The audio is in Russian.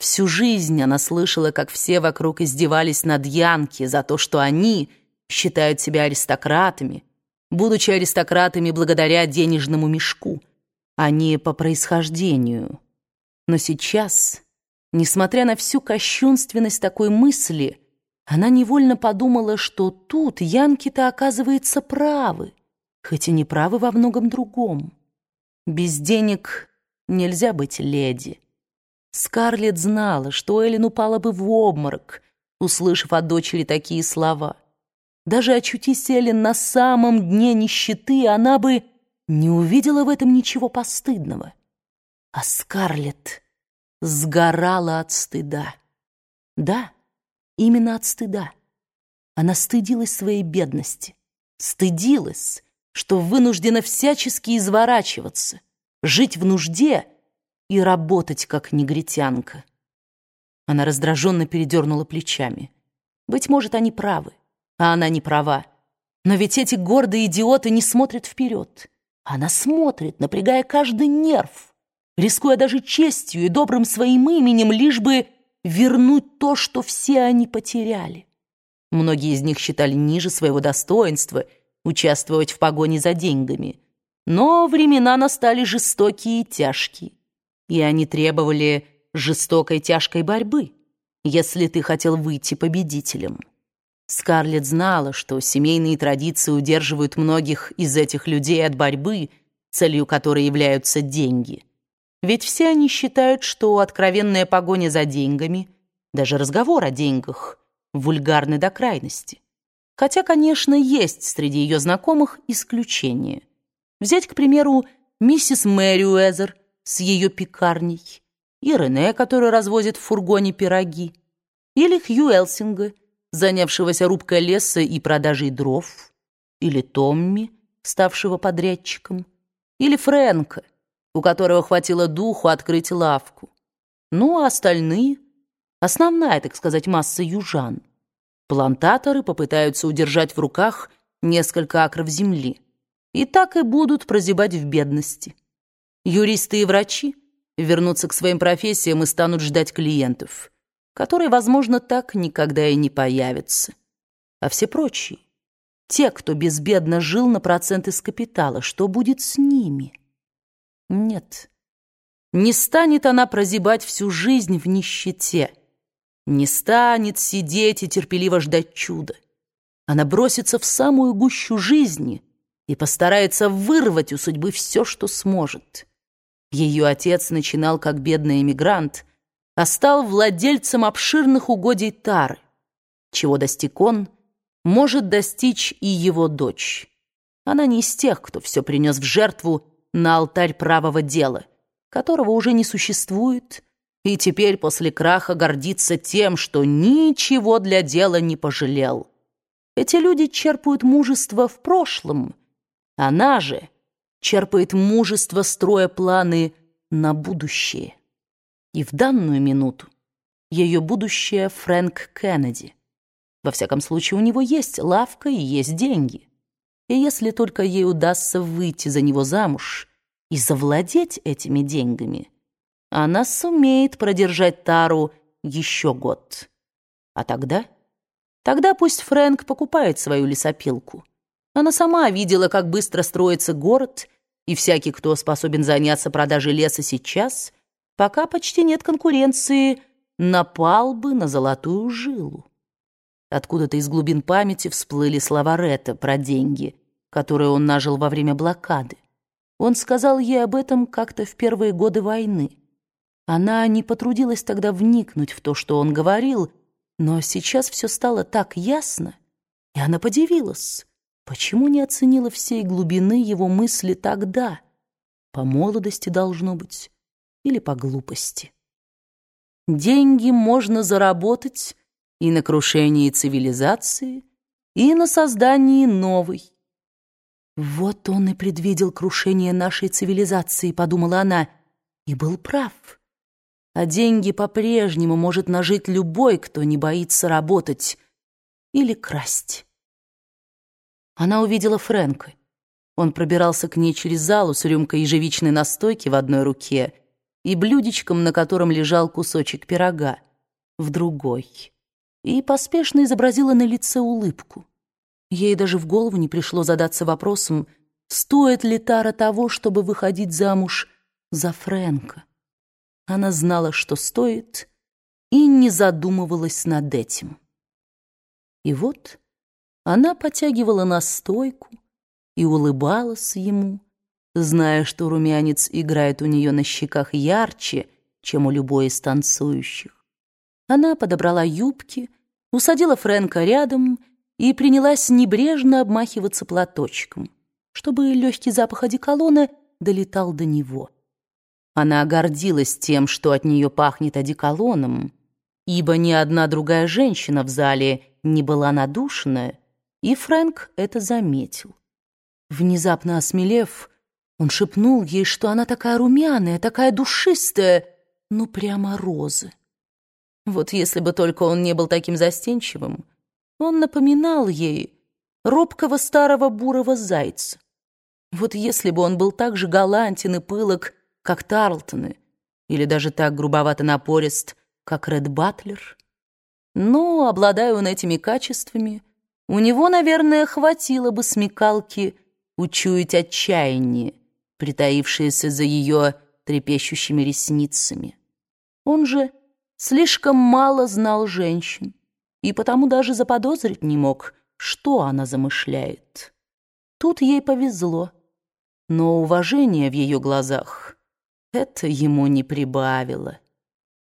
Всю жизнь она слышала, как все вокруг издевались над Янки за то, что они считают себя аристократами, будучи аристократами благодаря денежному мешку, а не по происхождению. Но сейчас, несмотря на всю кощунственность такой мысли, она невольно подумала, что тут Янки-то, оказывается, правы, хоть и не правы во многом другом. Без денег нельзя быть леди. Скарлетт знала, что Эллен упала бы в обморок, услышав от дочери такие слова. Даже очутись Эллен на самом дне нищеты, она бы не увидела в этом ничего постыдного. А Скарлетт сгорала от стыда. Да, именно от стыда. Она стыдилась своей бедности, стыдилась, что вынуждена всячески изворачиваться, жить в нужде — и работать, как негритянка. Она раздраженно передернула плечами. Быть может, они правы, а она не права. Но ведь эти гордые идиоты не смотрят вперед. Она смотрит, напрягая каждый нерв, рискуя даже честью и добрым своим именем, лишь бы вернуть то, что все они потеряли. Многие из них считали ниже своего достоинства участвовать в погоне за деньгами. Но времена настали жестокие и тяжкие и они требовали жестокой тяжкой борьбы, если ты хотел выйти победителем. Скарлетт знала, что семейные традиции удерживают многих из этих людей от борьбы, целью которой являются деньги. Ведь все они считают, что откровенная погоня за деньгами, даже разговор о деньгах, вульгарны до крайности. Хотя, конечно, есть среди ее знакомых исключения. Взять, к примеру, миссис Мэри Уэзер, с ее пекарней, и Рене, который развозит в фургоне пироги, или Хью Элсинга, занявшегося рубкой леса и продажей дров, или Томми, ставшего подрядчиком, или Фрэнка, у которого хватило духу открыть лавку. Ну, а остальные — основная, так сказать, масса южан. Плантаторы попытаются удержать в руках несколько акров земли и так и будут прозябать в бедности. Юристы и врачи вернутся к своим профессиям и станут ждать клиентов, которые, возможно, так никогда и не появятся. А все прочие, те, кто безбедно жил на проценты с капитала, что будет с ними? Нет, не станет она прозябать всю жизнь в нищете, не станет сидеть и терпеливо ждать чуда. Она бросится в самую гущу жизни и постарается вырвать у судьбы все, что сможет. Ее отец начинал как бедный эмигрант, а стал владельцем обширных угодий Тары. Чего достиг он, может достичь и его дочь. Она не из тех, кто все принес в жертву на алтарь правого дела, которого уже не существует, и теперь после краха гордится тем, что ничего для дела не пожалел. Эти люди черпают мужество в прошлом. Она же — черпает мужество, строя планы на будущее. И в данную минуту ее будущее Фрэнк Кеннеди. Во всяком случае, у него есть лавка и есть деньги. И если только ей удастся выйти за него замуж и завладеть этими деньгами, она сумеет продержать Тару еще год. А тогда? Тогда пусть Фрэнк покупает свою лесопилку. Она сама видела, как быстро строится город, и всякий, кто способен заняться продажей леса сейчас, пока почти нет конкуренции, напал бы на золотую жилу. Откуда-то из глубин памяти всплыли слова Ретта про деньги, которые он нажил во время блокады. Он сказал ей об этом как-то в первые годы войны. Она не потрудилась тогда вникнуть в то, что он говорил, но сейчас все стало так ясно, и она подивилась. Почему не оценила всей глубины его мысли тогда? По молодости должно быть или по глупости. Деньги можно заработать и на крушении цивилизации, и на создании новой. Вот он и предвидел крушение нашей цивилизации, подумала она, и был прав. А деньги по-прежнему может нажить любой, кто не боится работать или красть. Она увидела Фрэнка. Он пробирался к ней через залу с рюмкой ежевичной настойки в одной руке и блюдечком, на котором лежал кусочек пирога, в другой, и поспешно изобразила на лице улыбку. Ей даже в голову не пришло задаться вопросом, стоит ли Тара того, чтобы выходить замуж за Фрэнка. Она знала, что стоит, и не задумывалась над этим. И вот она потягивала настойку и улыбалась ему, зная, что румянец играет у нее на щеках ярче, чем у любой из танцующих. Она подобрала юбки, усадила Фрэнка рядом и принялась небрежно обмахиваться платочком, чтобы легкий запах одеколона долетал до него. Она гордилась тем, что от нее пахнет одеколоном, ибо ни одна другая женщина в зале не была надушена, и Фрэнк это заметил. Внезапно осмелев, он шепнул ей, что она такая румяная, такая душистая, ну прямо розы. Вот если бы только он не был таким застенчивым, он напоминал ей робкого старого бурого зайца. Вот если бы он был так же галантен и пылок, как Тарлтоны, или даже так грубовато напорист, как Ред Батлер. Но, обладая он этими качествами, у него, наверное, хватило бы смекалки учуять отчаяние, притаившееся за ее трепещущими ресницами. Он же слишком мало знал женщин и потому даже заподозрить не мог, что она замышляет. Тут ей повезло, но уважение в ее глазах это ему не прибавило.